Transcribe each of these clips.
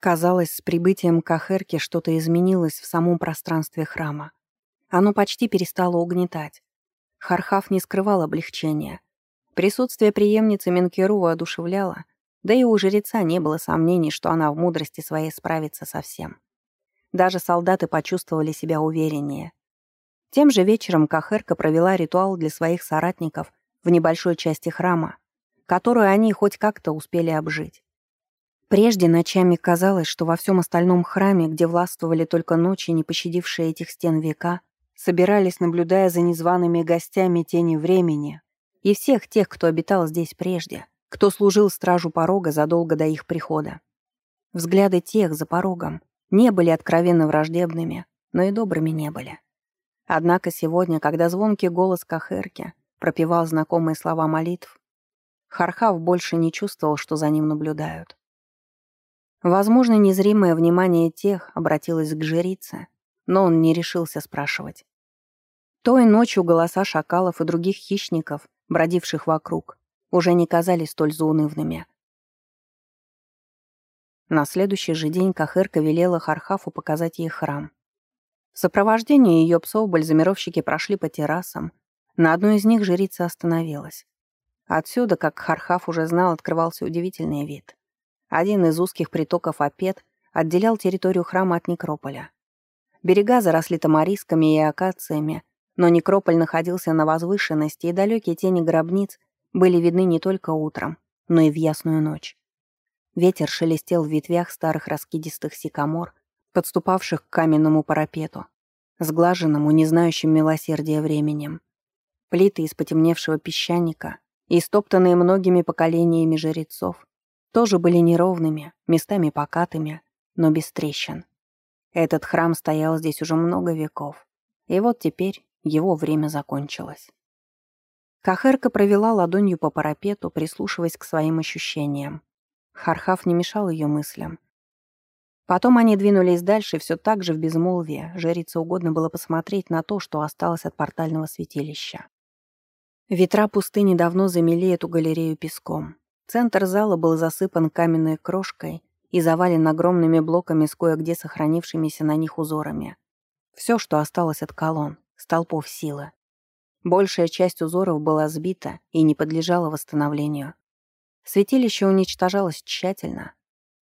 Казалось, с прибытием Кахерки что-то изменилось в самом пространстве храма. Оно почти перестало угнетать. Хархав не скрывал облегчения. Присутствие преемницы Менкеру воодушевляло, да и у жреца не было сомнений, что она в мудрости своей справится со всем. Даже солдаты почувствовали себя увереннее. Тем же вечером Кахерка провела ритуал для своих соратников в небольшой части храма, которую они хоть как-то успели обжить. Прежде ночами казалось, что во всем остальном храме, где властвовали только ночи, не пощадившие этих стен века, собирались, наблюдая за незваными гостями тени времени и всех тех, кто обитал здесь прежде, кто служил стражу порога задолго до их прихода. Взгляды тех за порогом не были откровенно враждебными, но и добрыми не были. Однако сегодня, когда звонкий голос Кахерки пропевал знакомые слова молитв, Хархав больше не чувствовал, что за ним наблюдают. Возможно, незримое внимание тех обратилось к жрице, но он не решился спрашивать. Той ночью голоса шакалов и других хищников, бродивших вокруг, уже не казались столь заунывными. На следующий же день Кахырка велела Хархафу показать ей храм. В сопровождении ее псов бальзамировщики прошли по террасам. На одной из них жрица остановилась. Отсюда, как Хархаф уже знал, открывался удивительный вид. Один из узких притоков Апет отделял территорию храма от некрополя. Берега заросли тамарисками и акациями, но некрополь находился на возвышенности, и далекие тени гробниц были видны не только утром, но и в ясную ночь. Ветер шелестел в ветвях старых раскидистых сикамор, подступавших к каменному парапету, сглаженному, не знающим милосердия временем. Плиты из потемневшего песчаника, истоптанные многими поколениями жрецов, тоже были неровными, местами покатыми, но без трещин. Этот храм стоял здесь уже много веков, и вот теперь его время закончилось. Кахерка провела ладонью по парапету, прислушиваясь к своим ощущениям. Хархав не мешал ее мыслям. Потом они двинулись дальше, все так же в безмолвие. Жрице угодно было посмотреть на то, что осталось от портального святилища. Ветра пустыни давно замели эту галерею песком. Центр зала был засыпан каменной крошкой и завален огромными блоками с кое-где сохранившимися на них узорами. Все, что осталось от колонн, столпов силы. Большая часть узоров была сбита и не подлежала восстановлению. Святилище уничтожалось тщательно.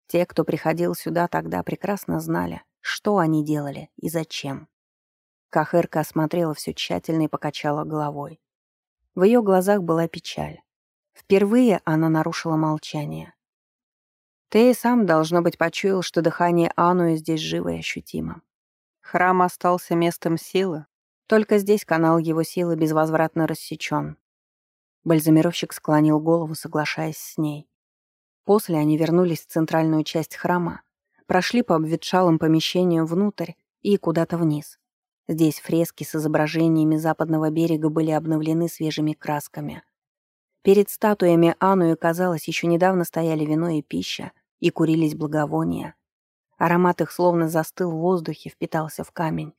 Те, кто приходил сюда тогда, прекрасно знали, что они делали и зачем. Кахырка осмотрела все тщательно и покачала головой. В ее глазах была печаль. Впервые она нарушила молчание. Ты и сам, должно быть, почуял, что дыхание Ануи здесь живо и ощутимо. Храм остался местом силы. Только здесь канал его силы безвозвратно рассечен. Бальзамировщик склонил голову, соглашаясь с ней. После они вернулись в центральную часть храма, прошли по обветшалым помещениям внутрь и куда-то вниз. Здесь фрески с изображениями западного берега были обновлены свежими красками. Перед статуями Анну и, казалось, еще недавно стояли вино и пища, и курились благовония. Аромат их словно застыл в воздухе, впитался в камень.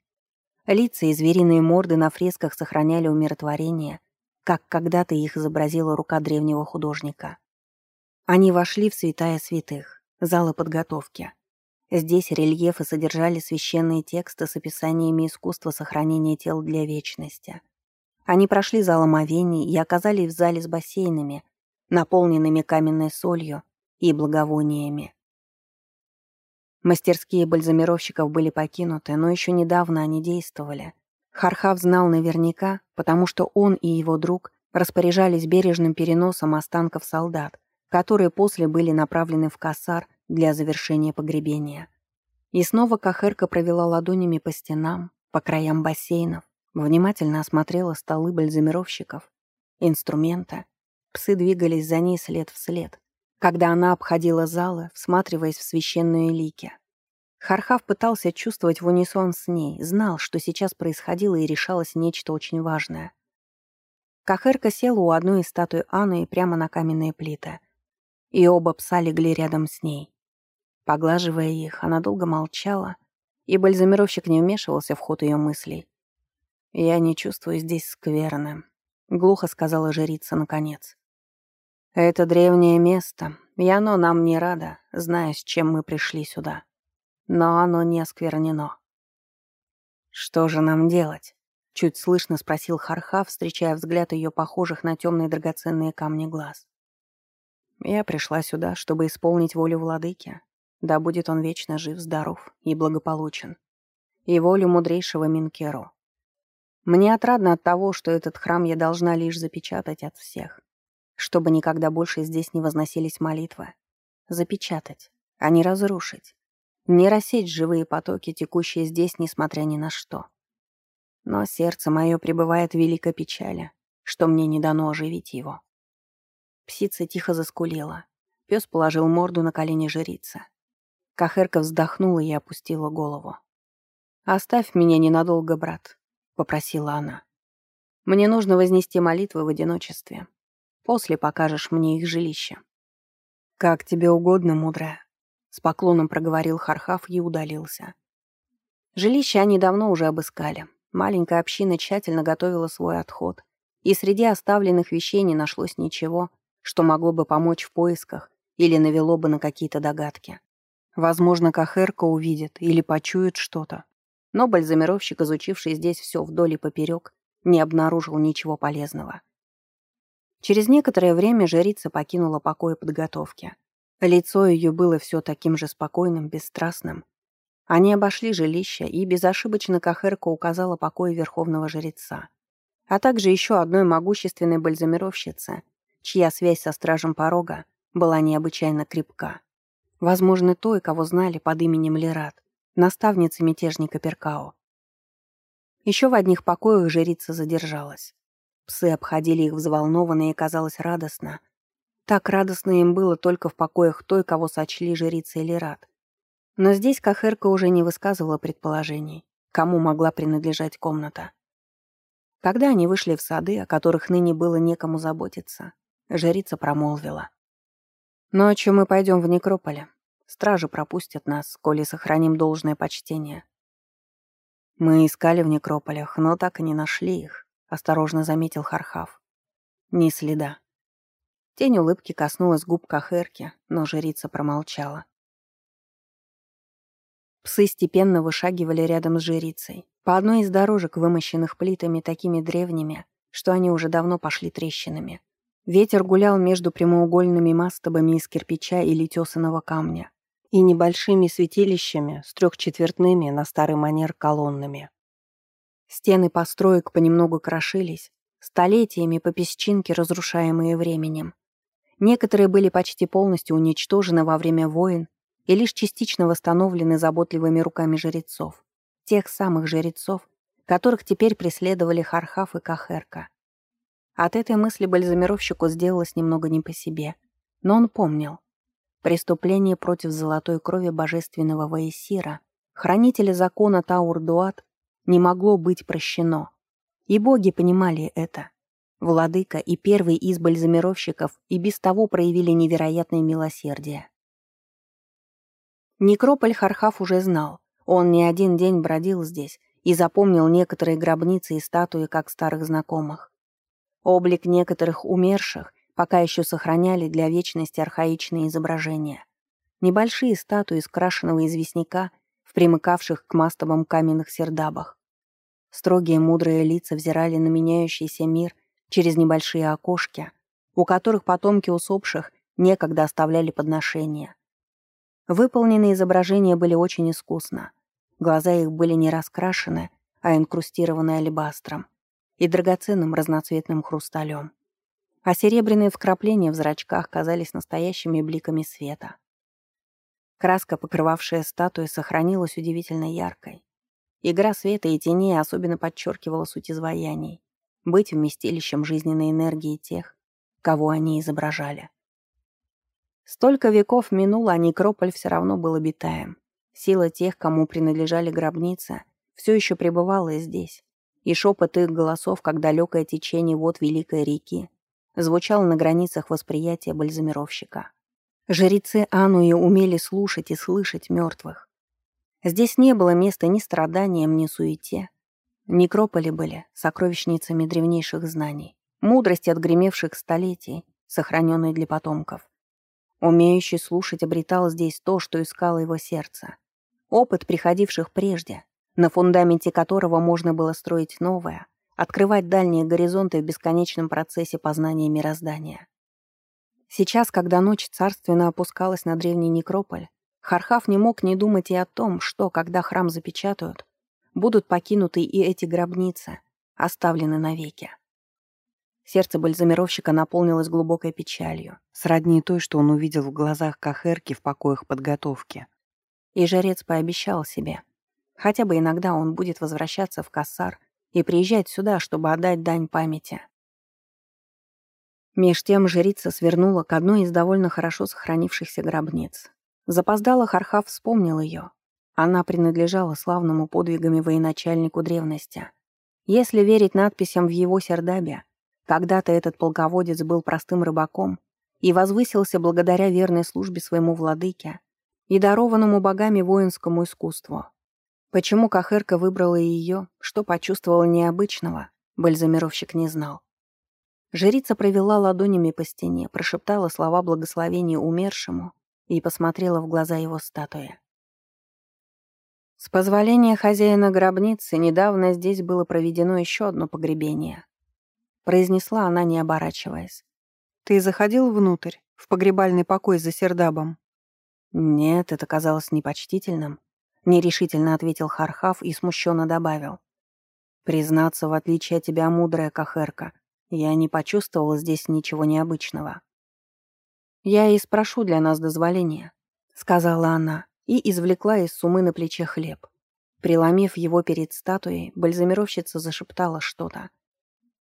Лица и звериные морды на фресках сохраняли умиротворение, как когда-то их изобразила рука древнего художника. Они вошли в святая святых, залы подготовки. Здесь рельефы содержали священные тексты с описаниями искусства сохранения тел для вечности. Они прошли зал омовений и оказались в зале с бассейнами, наполненными каменной солью и благовониями. Мастерские бальзамировщиков были покинуты, но еще недавно они действовали. Хархав знал наверняка, потому что он и его друг распоряжались бережным переносом останков солдат, которые после были направлены в Кассар для завершения погребения. И снова Кахерка провела ладонями по стенам, по краям бассейнов, Внимательно осмотрела столы бальзамировщиков, инструменты. Псы двигались за ней след в след, когда она обходила залы, всматриваясь в священные лики. Хархав пытался чувствовать в унисон с ней, знал, что сейчас происходило и решалось нечто очень важное. Кахерка села у одной из статуй Анны прямо на каменные плиты. И оба пса легли рядом с ней. Поглаживая их, она долго молчала, и бальзамировщик не вмешивался в ход ее мыслей. «Я не чувствую здесь скверны», — глухо сказала жрица наконец. Это древнее место, и оно нам не радо, зная, с чем мы пришли сюда. Но оно не осквернено. Что же нам делать? Чуть слышно спросил Харха, встречая взгляд ее похожих на темные драгоценные камни глаз. Я пришла сюда, чтобы исполнить волю владыки. Да будет он вечно жив, здоров и благополучен. И волю мудрейшего Минкеру. Мне отрадно от того, что этот храм я должна лишь запечатать от всех чтобы никогда больше здесь не возносились молитвы. Запечатать, а не разрушить. Не рассечь живые потоки, текущие здесь, несмотря ни на что. Но сердце мое пребывает в великой печали, что мне не дано оживить его. Псица тихо заскулила. Пес положил морду на колени жрицы. Кахерка вздохнула и опустила голову. «Оставь меня ненадолго, брат», — попросила она. «Мне нужно вознести молитвы в одиночестве, После покажешь мне их жилище». «Как тебе угодно, мудрая», — с поклоном проговорил Хархав и удалился. Жилище они давно уже обыскали. Маленькая община тщательно готовила свой отход, и среди оставленных вещей не нашлось ничего, что могло бы помочь в поисках или навело бы на какие-то догадки. Возможно, Кахерка увидит или почует что-то. Но бальзамировщик, изучивший здесь все вдоль и поперек, не обнаружил ничего полезного. Через некоторое время жрица покинула покой подготовки. Лицо ее было все таким же спокойным, бесстрастным. Они обошли жилище, и безошибочно Кахерка указала покой верховного жреца, а также еще одной могущественной бальзамировщице, чья связь со стражем порога была необычайно крепка. Возможно, той, кого знали под именем Лерат, наставница мятежника Перкао. Еще в одних покоях жрица задержалась. Псы обходили их взволнованно и казалось радостно. Так радостно им было только в покоях той, кого сочли жрица или рад. Но здесь Кахерка уже не высказывала предположений, кому могла принадлежать комната. Когда они вышли в сады, о которых ныне было некому заботиться, жрица промолвила. «Ночью мы пойдем в некрополе. Стражи пропустят нас, коли сохраним должное почтение. Мы искали в некрополях, но так и не нашли их. — осторожно заметил Хархав. «Ни следа». Тень улыбки коснулась губ Кахерки, но жрица промолчала. Псы степенно вышагивали рядом с жрицей. По одной из дорожек, вымощенных плитами такими древними, что они уже давно пошли трещинами. Ветер гулял между прямоугольными мастовами из кирпича или тесаного камня и небольшими святилищами с трехчетвертными на старый манер колоннами. Стены построек понемногу крошились, столетиями по песчинке, разрушаемые временем. Некоторые были почти полностью уничтожены во время войн и лишь частично восстановлены заботливыми руками жрецов. Тех самых жрецов, которых теперь преследовали Хархав и Кахерка. От этой мысли бальзамировщику сделалось немного не по себе. Но он помнил. Преступление против золотой крови божественного Ваесира, хранителя закона Таур-Дуат, не могло быть прощено. И боги понимали это. Владыка и первый из бальзамировщиков и без того проявили невероятное милосердие. Некрополь Хархав уже знал. Он не один день бродил здесь и запомнил некоторые гробницы и статуи как старых знакомых. Облик некоторых умерших пока еще сохраняли для вечности архаичные изображения. Небольшие статуи из крашеного известняка в примыкавших к мастовым каменных сердабах. Строгие мудрые лица взирали на меняющийся мир через небольшие окошки, у которых потомки усопших некогда оставляли подношения. Выполненные изображения были очень искусно. Глаза их были не раскрашены, а инкрустированы алебастром и драгоценным разноцветным хрусталем. А серебряные вкрапления в зрачках казались настоящими бликами света. Краска, покрывавшая статуи, сохранилась удивительно яркой. Игра света и теней особенно подчеркивала суть изваяний. Быть вместилищем жизненной энергии тех, кого они изображали. Столько веков минуло, а некрополь все равно был обитаем. Сила тех, кому принадлежали гробницы, все еще пребывала здесь. И шепот их голосов, как далекое течение вод Великой реки, звучал на границах восприятия бальзамировщика. Жрецы Ануи умели слушать и слышать мертвых. Здесь не было места ни страданиям, ни суете. Некрополи были сокровищницами древнейших знаний, мудрости отгремевших столетий, сохраненный для потомков. Умеющий слушать обретал здесь то, что искало его сердце. Опыт приходивших прежде, на фундаменте которого можно было строить новое, открывать дальние горизонты в бесконечном процессе познания мироздания. Сейчас, когда ночь царственно опускалась на древний некрополь, Хархав не мог не думать и о том, что, когда храм запечатают, будут покинуты и эти гробницы, оставлены навеки. Сердце бальзамировщика наполнилось глубокой печалью, сродни той, что он увидел в глазах Кахерки в покоях подготовки. И жрец пообещал себе, хотя бы иногда он будет возвращаться в Кассар и приезжать сюда, чтобы отдать дань памяти. Меж тем жрица свернула к одной из довольно хорошо сохранившихся гробниц. Запоздала Хархав вспомнил ее. Она принадлежала славному подвигами военачальнику древности. Если верить надписям в его сердабе, когда-то этот полководец был простым рыбаком и возвысился благодаря верной службе своему владыке и дарованному богами воинскому искусству. Почему Кахерка выбрала ее, что почувствовала необычного, бальзамировщик не знал. Жрица провела ладонями по стене, прошептала слова благословения умершему и посмотрела в глаза его статуи. С позволения хозяина гробницы недавно здесь было проведено еще одно погребение произнесла она, не оборачиваясь. «Ты заходил внутрь, в погребальный покой за сердабом?» «Нет, это казалось непочтительным», — нерешительно ответил Хархав и смущенно добавил. «Признаться, в отличие от тебя, мудрая Кахерка, я не почувствовала здесь ничего необычного». «Я и спрошу для нас дозволения», — сказала она и извлекла из сумы на плече хлеб. Приломив его перед статуей, бальзамировщица зашептала что-то.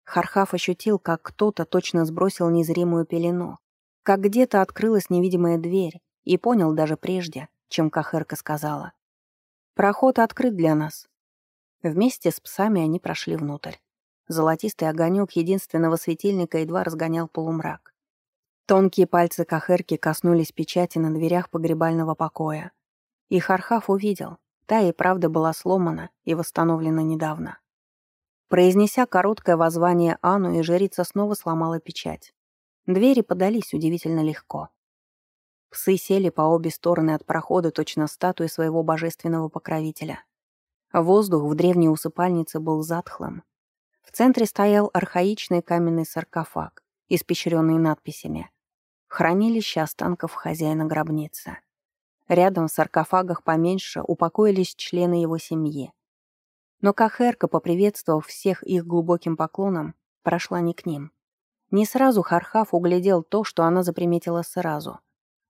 Хархав ощутил, как кто-то точно сбросил незримую пелену, как где-то открылась невидимая дверь, и понял даже прежде, чем Кахерка сказала. «Проход открыт для нас». Вместе с псами они прошли внутрь. Золотистый огонек единственного светильника едва разгонял полумрак. Тонкие пальцы Кахерки коснулись печати на дверях погребального покоя. И Хархав увидел, та и правда была сломана и восстановлена недавно. Произнеся короткое воззвание Анну, и жрица снова сломала печать. Двери подались удивительно легко. Псы сели по обе стороны от прохода точно статуи своего божественного покровителя. Воздух в древней усыпальнице был затхлым. В центре стоял архаичный каменный саркофаг, испещренный надписями. Хранилище останков хозяина гробницы. Рядом в саркофагах поменьше упокоились члены его семьи. Но Кахерка, поприветствовав всех их глубоким поклоном, прошла не к ним. Не сразу Хархав углядел то, что она заприметила сразу.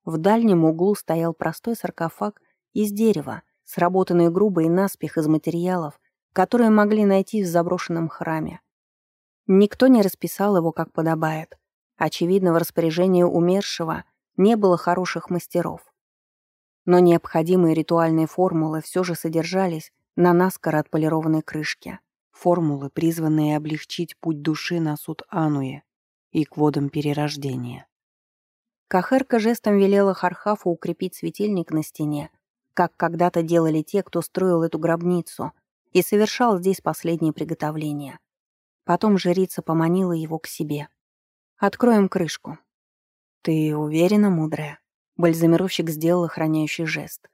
В дальнем углу стоял простой саркофаг из дерева, сработанный грубо и наспех из материалов, которые могли найти в заброшенном храме. Никто не расписал его, как подобает. Очевидно, в распоряжении умершего не было хороших мастеров. Но необходимые ритуальные формулы все же содержались на наскоро отполированной крышке. Формулы, призванные облегчить путь души на суд Ануе и к водам перерождения. Кахерка жестом велела Хархафу укрепить светильник на стене, как когда-то делали те, кто строил эту гробницу и совершал здесь последние приготовления. Потом жрица поманила его к себе. «Откроем крышку». «Ты уверена, мудрая?» Бальзамировщик сделал охраняющий жест.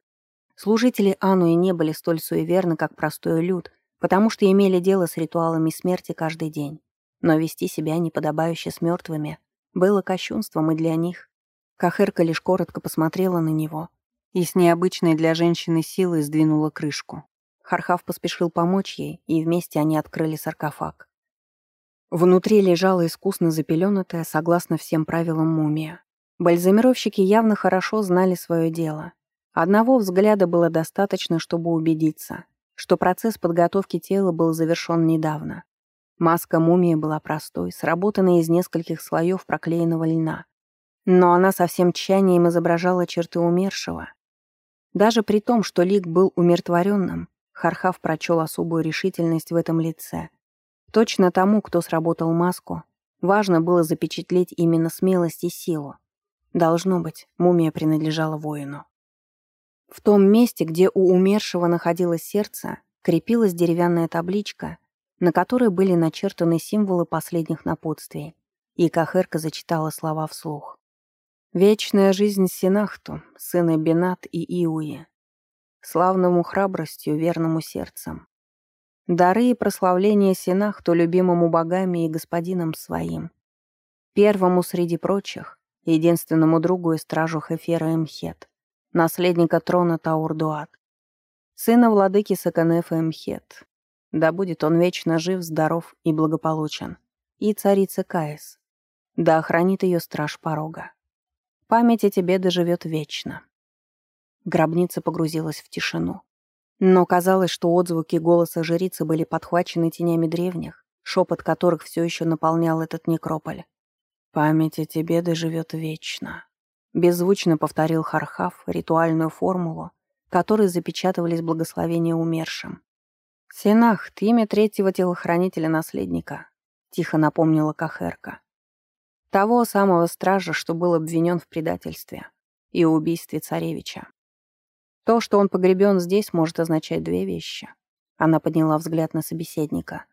Служители Ануи не были столь суеверны, как простой люд, потому что имели дело с ритуалами смерти каждый день. Но вести себя неподобающе с мертвыми было кощунством и для них. Кахерка лишь коротко посмотрела на него и с необычной для женщины силой сдвинула крышку. Хархав поспешил помочь ей, и вместе они открыли саркофаг. Внутри лежала искусно запеленутая, согласно всем правилам, мумия. Бальзамировщики явно хорошо знали свое дело Одного взгляда было достаточно, чтобы убедиться, что процесс подготовки тела был завершен недавно. Маска мумии была простой, сработанной из нескольких слоев проклеенного льна. Но она со всем тщанием изображала черты умершего. Даже при том, что лик был умиротворенным, Хархав прочел особую решительность в этом лице. Точно тому, кто сработал маску, важно было запечатлеть именно смелость и силу. Должно быть, мумия принадлежала воину. В том месте, где у умершего находилось сердце, крепилась деревянная табличка, на которой были начертаны символы последних напутствий и Кахерка зачитала слова вслух. «Вечная жизнь Синахту, сына Бенат и Иуи, славному храбростью, верному сердцем. Дары и прославление Синахту, любимому богами и господином своим. Первому среди прочих, единственному другу и стражу Хефера Эмхет, наследника трона Таурдуат, сына владыки Саканефа Эмхет. Да будет он вечно жив, здоров и благополучен. И царица Каис. Да охранит ее страж порога. Память о тебе доживет вечно. Гробница погрузилась в тишину. Но казалось, что отзвуки голоса жрицы были подхвачены тенями древних, шепот которых все еще наполнял этот некрополь. «Память о тебе доживет вечно», — беззвучно повторил Хархав ритуальную формулу, которой запечатывались благословения умершим. «Синах, имя третьего телохранителя-наследника», — тихо напомнила Кахерка. Того самого стража, что был обвинен в предательстве и убийстве царевича. То, что он погребен здесь, может означать две вещи. Она подняла взгляд на собеседника.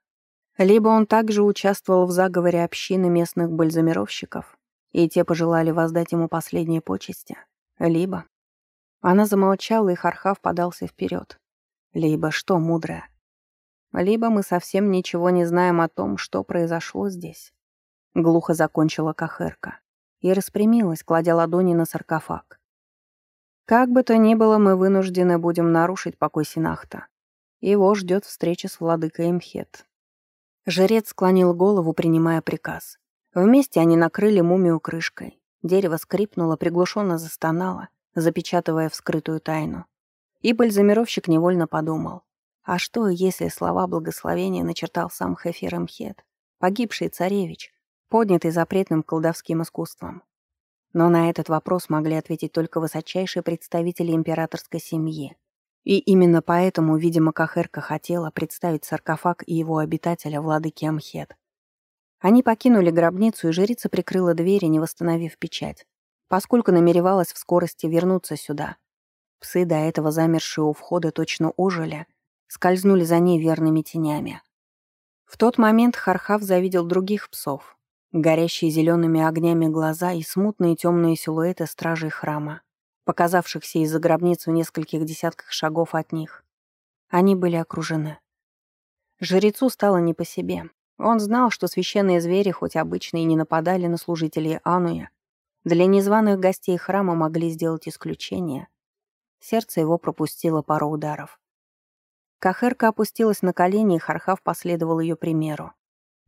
Либо он также участвовал в заговоре общины местных бальзамировщиков, и те пожелали воздать ему последние почести. Либо... Она замолчала, и Хархав подался вперед. Либо что, мудрая? Либо мы совсем ничего не знаем о том, что произошло здесь. Глухо закончила Кахерка и распрямилась, кладя ладони на саркофаг. Как бы то ни было, мы вынуждены будем нарушить покой Синахта. Его ждет встреча с владыкой Мхет. Жрец склонил голову, принимая приказ. Вместе они накрыли мумию крышкой. Дерево скрипнуло, приглушенно застонало, запечатывая вскрытую тайну. И бальзамировщик невольно подумал. А что, если слова благословения начертал сам Хефир Мхет, погибший царевич, поднятый запретным колдовским искусством. Но на этот вопрос могли ответить только высочайшие представители императорской семьи. И именно поэтому, видимо, Кахерка хотела представить саркофаг и его обитателя, владыки Амхет. Они покинули гробницу, и жрица прикрыла двери, не восстановив печать, поскольку намеревалась в скорости вернуться сюда. Псы, до этого замершие у входа, точно ожили, скользнули за ней верными тенями. В тот момент Хархав завидел других псов, горящие зелеными огнями глаза и смутные темные силуэты стражей храма, показавшихся из-за гробниц в нескольких десятках шагов от них. Они были окружены. Жрецу стало не по себе. Он знал, что священные звери, хоть обычно и не нападали на служителей Ануя, для незваных гостей храма могли сделать исключение. Сердце его пропустило пару ударов. Кахерка опустилась на колени, и Хархав последовал ее примеру.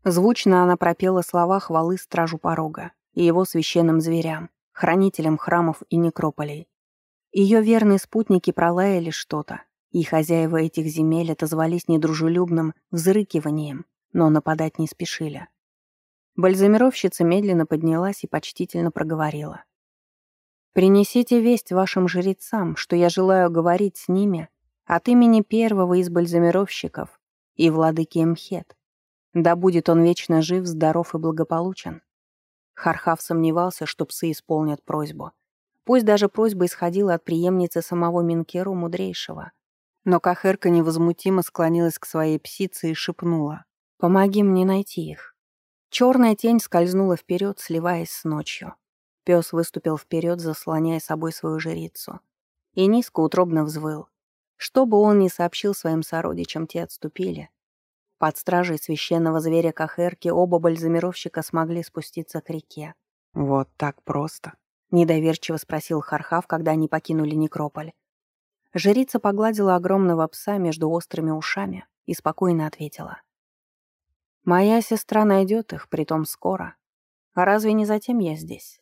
Звучно она пропела слова хвалы стражу порога и его священным зверям, хранителям храмов и некрополей. Ее верные спутники пролаяли что-то, и хозяева этих земель отозвались недружелюбным взрыкиванием, но нападать не спешили. Бальзамировщица медленно поднялась и почтительно проговорила. «Принесите весть вашим жрецам, что я желаю говорить с ними от имени первого из бальзамировщиков и владыки Мхет, да будет он вечно жив, здоров и благополучен. Хархав сомневался, что псы исполнят просьбу. Пусть даже просьба исходила от преемницы самого Минкеру Мудрейшего. Но Кахерка невозмутимо склонилась к своей псице и шепнула. «Помоги мне найти их». Черная тень скользнула вперед, сливаясь с ночью. Пес выступил вперед, заслоняя собой свою жрицу. И низко утробно взвыл. Что бы он ни сообщил своим сородичам, те отступили, под стражей священного зверя Кахерки оба бальзамировщика смогли спуститься к реке. «Вот так просто?» — недоверчиво спросил Хархав, когда они покинули некрополь. Жрица погладила огромного пса между острыми ушами и спокойно ответила. «Моя сестра найдет их, притом скоро. А разве не затем я здесь?»